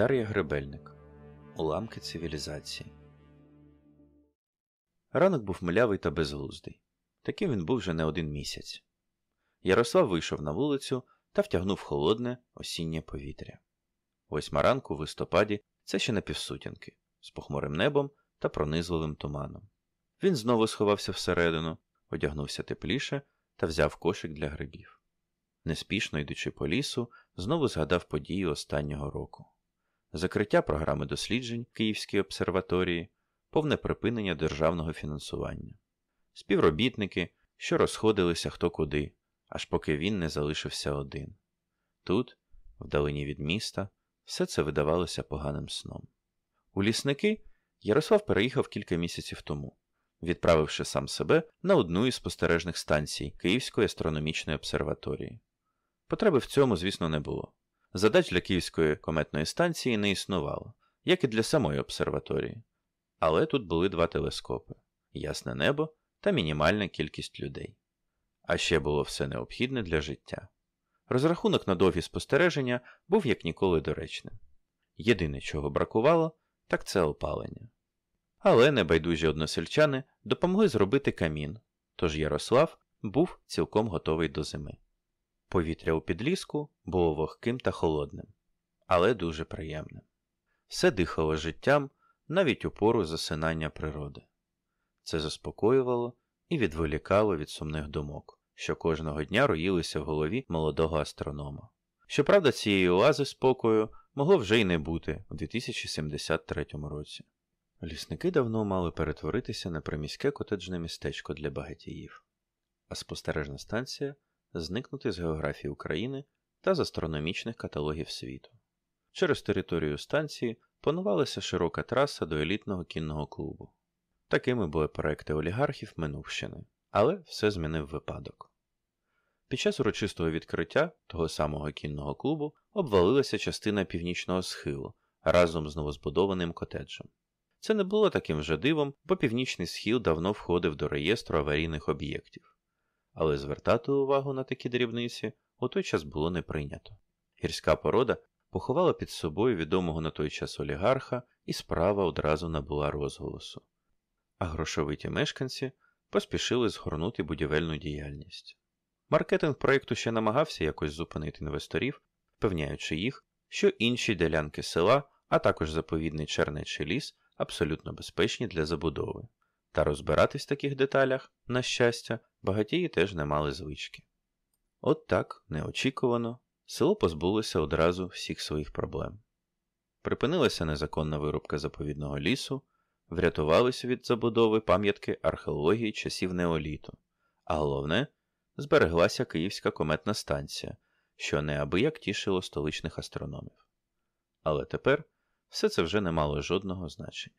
Дар'я Гребельник Уламки цивілізації. Ранок був млявий та безглуздий. Таким він був вже не один місяць. Ярослав вийшов на вулицю та втягнув холодне осіннє повітря. Восьма ранку в листопаді це ще на півсутінки, з похмурим небом та пронизливим туманом. Він знову сховався всередину, одягнувся тепліше та взяв кошик для грибів. Неспішно йдучи по лісу, знову згадав події останнього року закриття програми досліджень Київської обсерваторії, повне припинення державного фінансування, співробітники, що розходилися хто куди, аж поки він не залишився один. Тут, вдалині від міста, все це видавалося поганим сном. У лісники Ярослав переїхав кілька місяців тому, відправивши сам себе на одну із спостережних станцій Київської астрономічної обсерваторії. Потреби в цьому, звісно, не було. Задач для Київської кометної станції не існувало, як і для самої обсерваторії. Але тут були два телескопи ясне небо та мінімальна кількість людей. А ще було все необхідне для життя. Розрахунок на довгі спостереження був як ніколи доречним. Єдине, чого бракувало, так це опалення. Але небайдужі односельчани допомогли зробити камін, тож Ярослав був цілком готовий до зими. Повітря у підліску було вогким та холодним, але дуже приємним. Все дихало життям навіть у пору засинання природи. Це заспокоювало і відволікало від сумних думок, що кожного дня роїлися в голові молодого астронома. Щоправда, цієї оази спокою могло вже й не бути у 2073 році. Лісники давно мали перетворитися на приміське котеджне містечко для багатіїв, а спостережна станція зникнути з географії України та з астрономічних каталогів світу. Через територію станції панувалася широка траса до елітного кінного клубу. Такими були проекти олігархів Минувщини, але все змінив випадок. Під час урочистого відкриття того самого кінного клубу обвалилася частина північного схилу разом з новозбудованим котеджем. Це не було таким вже дивом, бо північний схил давно входив до реєстру аварійних об'єктів але звертати увагу на такі дрібниці у той час було не прийнято. Гірська порода поховала під собою відомого на той час олігарха, і справа одразу набула розголосу. А грошовиті мешканці поспішили згорнути будівельну діяльність. Маркетинг проєкту ще намагався якось зупинити інвесторів, впевняючи їх, що інші ділянки села, а також заповідний чернечий ліс абсолютно безпечні для забудови. Та розбиратись в таких деталях, на щастя, багатії теж не мали звички. От так, неочікувано, село позбулося одразу всіх своїх проблем. Припинилася незаконна вирубка заповідного лісу, врятувалися від забудови пам'ятки археології часів неоліту, а головне, збереглася Київська кометна станція, що неабияк тішило столичних астрономів. Але тепер все це вже не мало жодного значення.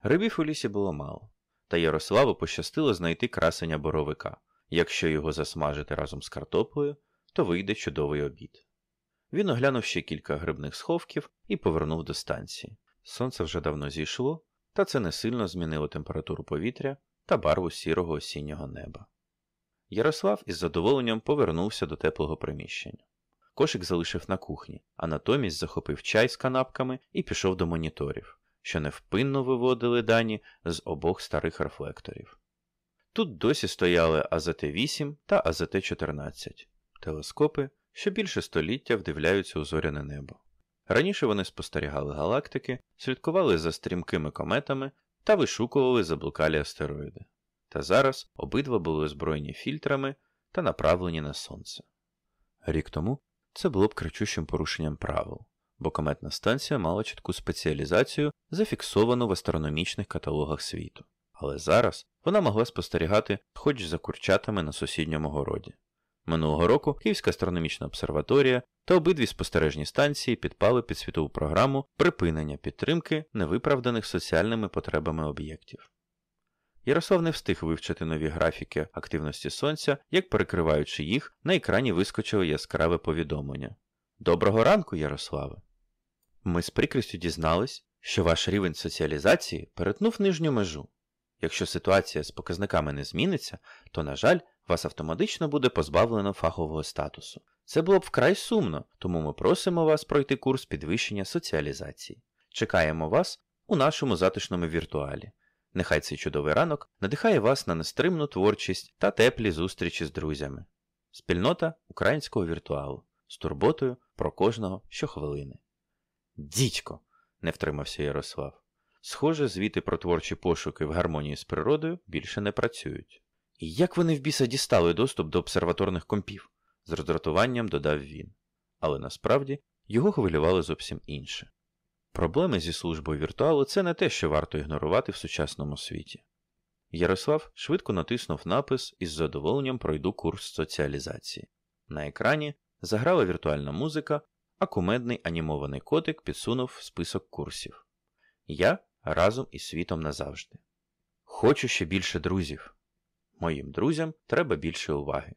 Грибів у лісі було мало та Ярославу пощастило знайти красення боровика. Якщо його засмажити разом з картоплею, то вийде чудовий обід. Він оглянув ще кілька грибних сховків і повернув до станції. Сонце вже давно зійшло, та це не сильно змінило температуру повітря та барву сірого осіннього неба. Ярослав із задоволенням повернувся до теплого приміщення. Кошик залишив на кухні, а натомість захопив чай з канапками і пішов до моніторів що невпинно виводили дані з обох старих рефлекторів. Тут досі стояли АЗТ-8 та АЗТ-14 телескопи, що більше століття вдивляються у зоряне небо. Раніше вони спостерігали галактики, слідкували за стрімкими кометами та вишукували заблукалі астероїди. Та зараз обидва були озброєні фільтрами та направлені на сонце. Рік тому це було б кричущим порушенням правил бо кометна станція мала чітку спеціалізацію, зафіксовану в астрономічних каталогах світу. Але зараз вона могла спостерігати хоч за курчатами на сусідньому городі. Минулого року Київська астрономічна обсерваторія та обидві спостережні станції підпали під світову програму припинення підтримки невиправданих соціальними потребами об'єктів. Ярослав не встиг вивчити нові графіки активності сонця, як перекриваючи їх, на екрані вискочило яскраве повідомлення. Доброго ранку, Ярославе! Ми з прикрістю дізнались, що ваш рівень соціалізації перетнув нижню межу. Якщо ситуація з показниками не зміниться, то, на жаль, вас автоматично буде позбавлено фахового статусу. Це було б вкрай сумно, тому ми просимо вас пройти курс підвищення соціалізації. Чекаємо вас у нашому затишному віртуалі. Нехай цей чудовий ранок надихає вас на нестримну творчість та теплі зустрічі з друзями. Спільнота українського віртуалу з турботою про кожного щохвилини. Дідько! не втримався Ярослав. Схоже, звіти про творчі пошуки в гармонії з природою більше не працюють. І як вони в біса дістали доступ до обсерваторних компів? з роздратуванням додав він. Але насправді його хвилювало зовсім інше. Проблеми зі службою віртуалу це не те, що варто ігнорувати в сучасному світі. Ярослав швидко натиснув напис із задоволенням пройду курс соціалізації. На екрані заграла віртуальна музика, а кумедний анімований котик підсунув список курсів. Я разом із світом назавжди. Хочу ще більше друзів. Моїм друзям треба більше уваги.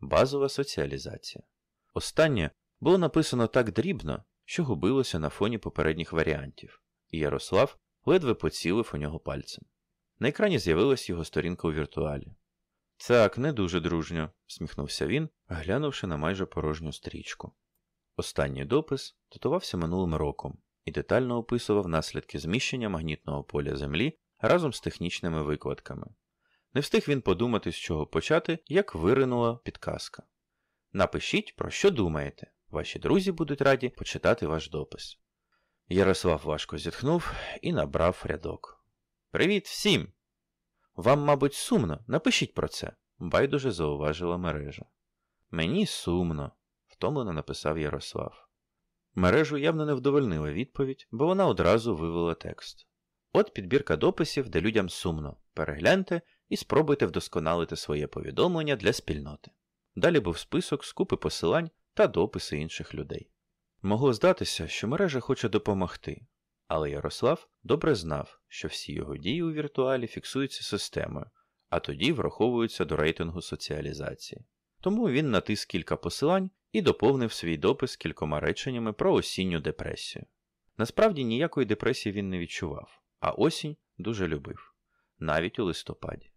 Базова соціалізація. Останнє було написано так дрібно, що губилося на фоні попередніх варіантів, і Ярослав ледве поцілив у нього пальцем. На екрані з'явилась його сторінка у віртуалі. Так, не дуже дружньо, всміхнувся він, глянувши на майже порожню стрічку. Останній допис датувався минулим роком і детально описував наслідки зміщення магнітного поля Землі разом з технічними викладками. Не встиг він подумати, з чого почати, як виринула підказка. Напишіть, про що думаєте. Ваші друзі будуть раді почитати ваш допис. Ярослав важко зітхнув і набрав рядок. Привіт всім! Вам, мабуть, сумно, напишіть про це, байдуже зауважила мережа. Мені сумно, втомлено написав Ярослав. Мережу явно не вдовольнила відповідь, бо вона одразу вивела текст. От підбірка дописів, де людям сумно. Перегляньте і спробуйте вдосконалити своє повідомлення для спільноти. Далі був список скупи посилань та дописи інших людей. Могло здатися, що мережа хоче допомогти, але Ярослав добре знав, що всі його дії у віртуалі фіксуються системою, а тоді враховуються до рейтингу соціалізації. Тому він натис кілька посилань і доповнив свій допис кількома реченнями про осінню депресію. Насправді ніякої депресії він не відчував, а осінь дуже любив, навіть у листопаді.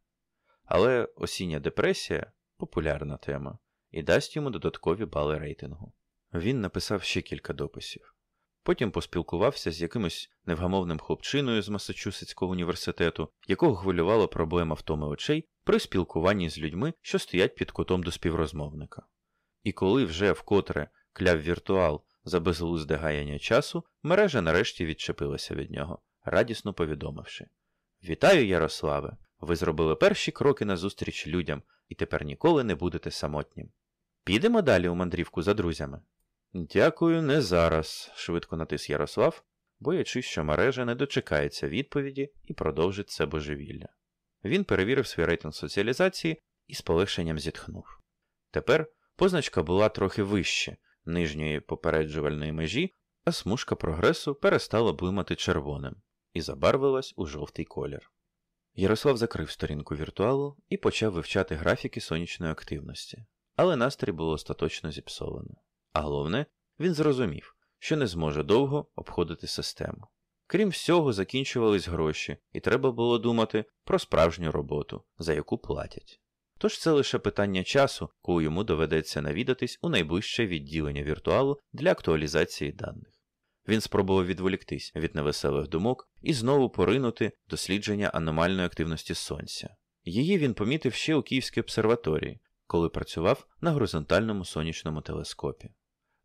Але осіння депресія популярна тема і дасть йому додаткові бали рейтингу. Він написав ще кілька дописів. Потім поспілкувався з якимось невгамовним хлопчиною з Масачусетського університету, якого хвилювала проблема втоми очей при спілкуванні з людьми, що стоять під кутом до співрозмовника. І коли вже вкотре кляв віртуал за безглузде гаяння часу, мережа нарешті відчепилася від нього, радісно повідомивши: Вітаю, Ярославе! Ви зробили перші кроки назустріч людям і тепер ніколи не будете самотнім. Підемо далі у мандрівку за друзями. Дякую, не зараз, швидко натис Ярослав, боячись, що мережа не дочекається відповіді і продовжить це божевілля. Він перевірив свій рейтинг соціалізації і з полегшенням зітхнув. Тепер позначка була трохи вище нижньої попереджувальної межі, а смужка прогресу перестала блимати червоним і забарвилась у жовтий колір. Ярослав закрив сторінку віртуалу і почав вивчати графіки сонячної активності, але настрій було остаточно зіпсовано. А головне, він зрозумів, що не зможе довго обходити систему. Крім всього, закінчувались гроші, і треба було думати про справжню роботу, за яку платять. Тож це лише питання часу, коли йому доведеться навідатись у найближче відділення віртуалу для актуалізації даних. Він спробував відволіктись від невеселих думок і знову поринути дослідження аномальної активності Сонця. Її він помітив ще у Київській обсерваторії, коли працював на горизонтальному сонячному телескопі.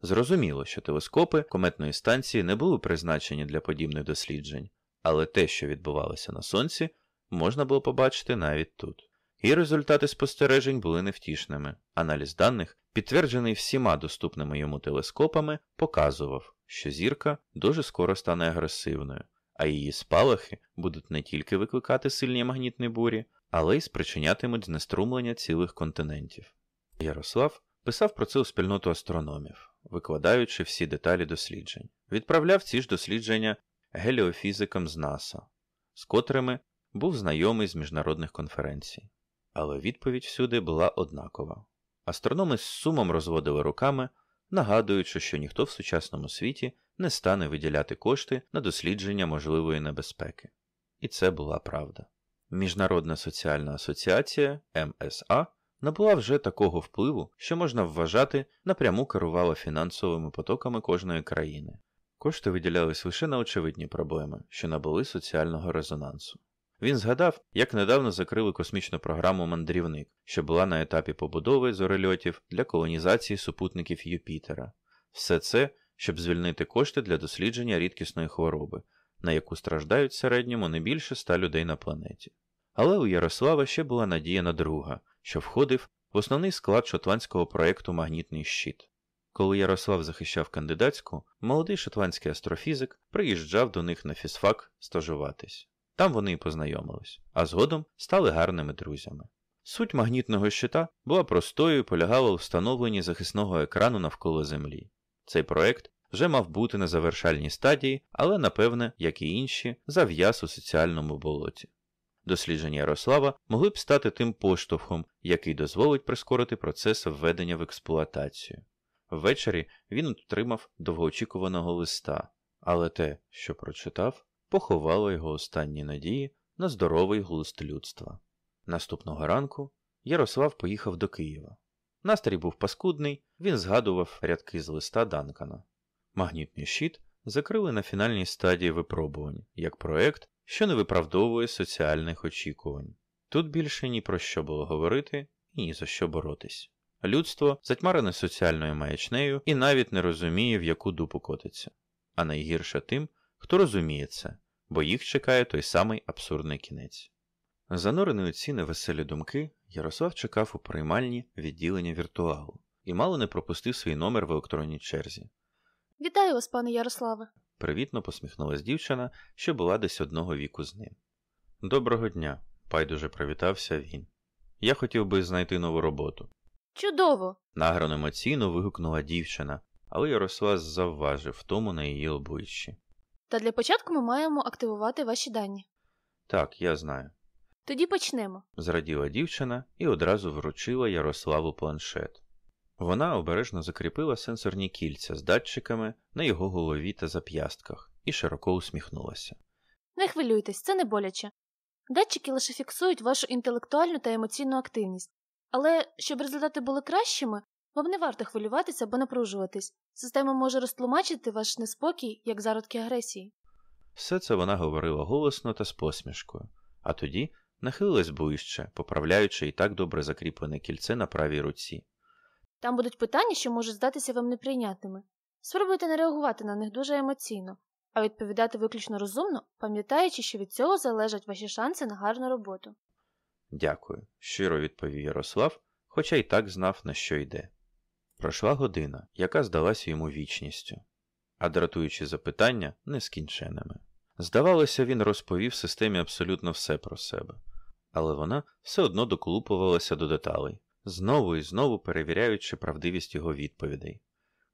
Зрозуміло, що телескопи кометної станції не були призначені для подібних досліджень, але те, що відбувалося на сонці, можна було побачити навіть тут. І результати спостережень були невтішними. Аналіз даних, підтверджений всіма доступними йому телескопами, показував, що зірка дуже скоро стане агресивною, а її спалахи будуть не тільки викликати сильні магнітні бурі, але й спричинятимуть знеструмлення цілих континентів. Ярослав писав про це у спільноту астрономів, викладаючи всі деталі досліджень, відправляв ці ж дослідження геліофізикам з НАСА, з котрими був знайомий з міжнародних конференцій. Але відповідь всюди була однакова. Астрономи з сумом розводили руками, нагадуючи, що ніхто в сучасному світі не стане виділяти кошти на дослідження можливої небезпеки. І це була правда. Міжнародна соціальна асоціація МСА набула вже такого впливу, що можна вважати, напряму керувала фінансовими потоками кожної країни. Кошти виділялись лише на очевидні проблеми, що набули соціального резонансу. Він згадав, як недавно закрили космічну програму Мандрівник, що була на етапі побудови зорельотів для колонізації супутників Юпітера. Все це, щоб звільнити кошти для дослідження рідкісної хвороби, на яку страждають в середньому не більше ста людей на планеті. Але у Ярослава ще була надія на друга, що входив в основний склад шотландського проєкту Магнітний щит. Коли Ярослав захищав кандидатську, молодий шотландський астрофізик приїжджав до них на фізфак стажуватись. Там вони і познайомились, а згодом стали гарними друзями. Суть магнітного щита була простою і полягала у встановленні захисного екрану навколо Землі. Цей проект вже мав бути на завершальній стадії, але, напевне, як і інші, зав'яз у соціальному болоті. Дослідження Ярослава могли б стати тим поштовхом, який дозволить прискорити процес введення в експлуатацію. Ввечері він отримав довгоочікуваного листа, але те, що прочитав, поховало його останні надії на здоровий глузд людства. Наступного ранку Ярослав поїхав до Києва. Настрій був паскудний, він згадував рядки з листа Данкана. Магнітний щит закрили на фінальній стадії випробувань як проект, що не виправдовує соціальних очікувань. Тут більше ні про що було говорити і ні за що боротись. Людство затьмарене соціальною маячнею і навіть не розуміє, в яку дупу котиться. А найгірше тим, хто розуміє це, бо їх чекає той самий абсурдний кінець. Занурений у ці невеселі думки, Ярослав чекав у приймальні відділення віртуалу і мало не пропустив свій номер в електронній черзі. Вітаю вас, пане Ярославе. Привітно посміхнулась дівчина, що була десь одного віку з ним. Доброго дня, байдуже привітався він. Я хотів би знайти нову роботу. Чудово! Награно емоційно вигукнула дівчина, але Ярослав завважив втому на її обличчі. Та для початку ми маємо активувати ваші дані. Так, я знаю. Тоді почнемо. Зраділа дівчина і одразу вручила Ярославу планшет. Вона обережно закріпила сенсорні кільця з датчиками на його голові та зап'ястках і широко усміхнулася. Не хвилюйтесь, це не боляче. Датчики лише фіксують вашу інтелектуальну та емоційну активність. Але щоб результати були кращими, вам не варто хвилюватися або напружуватись. Система може розтлумачити ваш неспокій як зародки агресії. Все це вона говорила голосно та з посмішкою, а тоді нахилилась ближче, поправляючи і так добре закріплене кільце на правій руці. Там будуть питання, що можуть здатися вам неприйнятними. Спробуйте не реагувати на них дуже емоційно, а відповідати виключно розумно, пам'ятаючи, що від цього залежать ваші шанси на гарну роботу. Дякую, щиро відповів Ярослав, хоча й так знав, на що йде. Пройшла година, яка здалася йому вічністю, а дратуючі запитання нескінченими. Здавалося, він розповів системі абсолютно все про себе, але вона все одно доколупувалася до деталей, знову і знову перевіряючи правдивість його відповідей.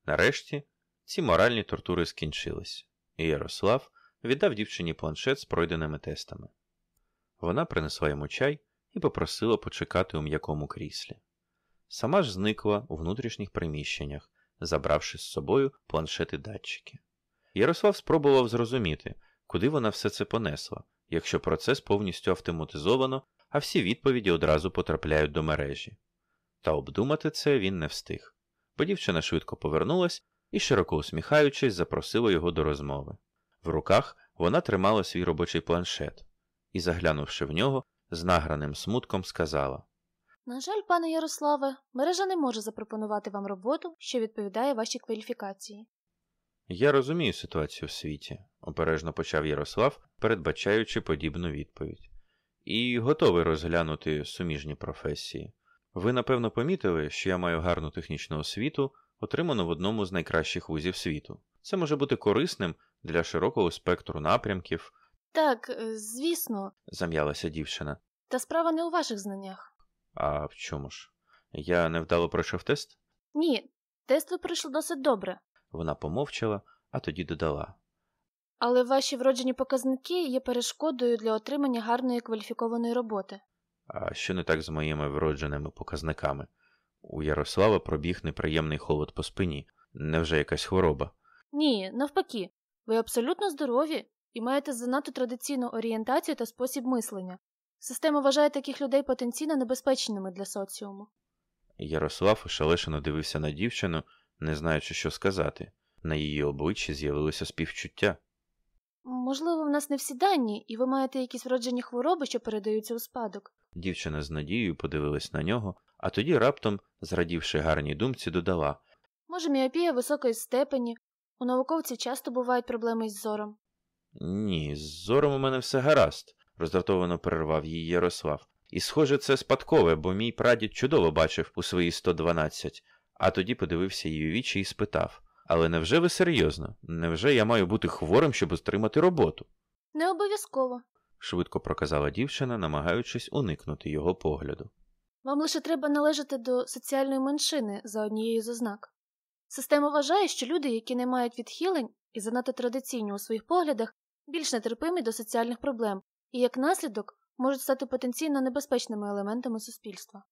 Нарешті ці моральні тортури скінчились, і Ярослав віддав дівчині планшет з пройденими тестами. Вона принесла йому чай і попросила почекати у м'якому кріслі. Сама ж зникла у внутрішніх приміщеннях, забравши з собою планшети датчики. Ярослав спробував зрозуміти, куди вона все це понесла, якщо процес повністю автоматизовано, а всі відповіді одразу потрапляють до мережі. Та обдумати це він не встиг, бо дівчина швидко повернулась і, широко усміхаючись, запросила його до розмови. В руках вона тримала свій робочий планшет і, заглянувши в нього, з награним смутком сказала На жаль, пане Ярославе, мережа не може запропонувати вам роботу, що відповідає вашій кваліфікації. Я розумію ситуацію в світі, обережно почав Ярослав, передбачаючи подібну відповідь, і готовий розглянути суміжні професії. Ви, напевно, помітили, що я маю гарну технічну освіту, отриману в одному з найкращих вузів світу. Це може бути корисним для широкого спектру напрямків, Так, е, звісно, зам'ялася дівчина. та справа не у ваших знаннях. А в чому ж? Я невдало пройшов тест? Ні, тест ви пройшли досить добре, Вона помовчала, а тоді додала. але ваші вроджені показники є перешкодою для отримання гарної кваліфікованої роботи. А що не так з моїми вродженими показниками? У Ярослава пробіг неприємний холод по спині. Невже якась хвороба? Ні, навпаки, ви абсолютно здорові і маєте занадто традиційну орієнтацію та спосіб мислення. Система вважає таких людей потенційно небезпечними для соціуму. Ярослав ошелешено дивився на дівчину, не знаючи, що сказати. На її обличчі з'явилося співчуття. Можливо, в нас не всі дані, і ви маєте якісь вроджені хвороби, що передаються у спадок. Дівчина з надією подивилась на нього, а тоді раптом, зрадівши гарній думці, додала Може, міопія високої степені. У науковців часто бувають проблеми із зором. Ні, з зором у мене все гаразд, роздратовано перервав її Ярослав. І, схоже, це спадкове, бо мій прадід чудово бачив у свої 112, а тоді подивився її вічі і спитав Але невже ви серйозно? Невже я маю бути хворим, щоб отримати роботу? Не обов'язково. Швидко проказала дівчина, намагаючись уникнути його погляду. Вам лише треба належати до соціальної меншини за однією з ознак. Система вважає, що люди, які не мають відхилень і занадто традиційні у своїх поглядах, більш нетерпимі до соціальних проблем і, як наслідок, можуть стати потенційно небезпечними елементами суспільства.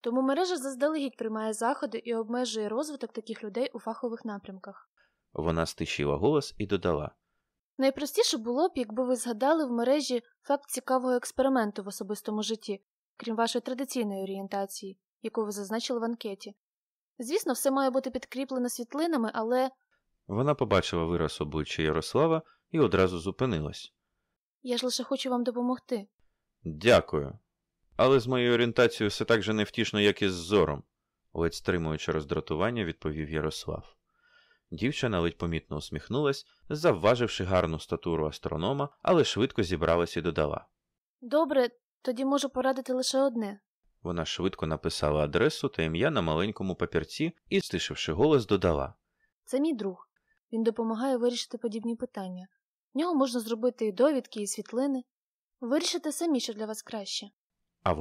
Тому мережа заздалегідь приймає заходи і обмежує розвиток таких людей у фахових напрямках. Вона стишила голос і додала Найпростіше було б, якби ви згадали в мережі факт цікавого експерименту в особистому житті, крім вашої традиційної орієнтації, яку ви зазначили в анкеті. Звісно, все має бути підкріплено світлинами, але Вона побачила вираз обличчя Ярослава і одразу зупинилась. я ж лише хочу вам допомогти. Дякую. Але з моєю орієнтацією все так же невтішно, як і з зором, ледь стримуючи роздратування, відповів Ярослав. Дівчина ледь помітно усміхнулась, завваживши гарну статуру астронома, але швидко зібралась і додала. Добре, тоді можу порадити лише одне. Вона швидко написала адресу та ім'я на маленькому папірці і, стишивши голос, додала. Це мій друг. Він допомагає вирішити подібні питання. В нього можна зробити і довідки, і світлини. Вирішите самі, що для вас краще.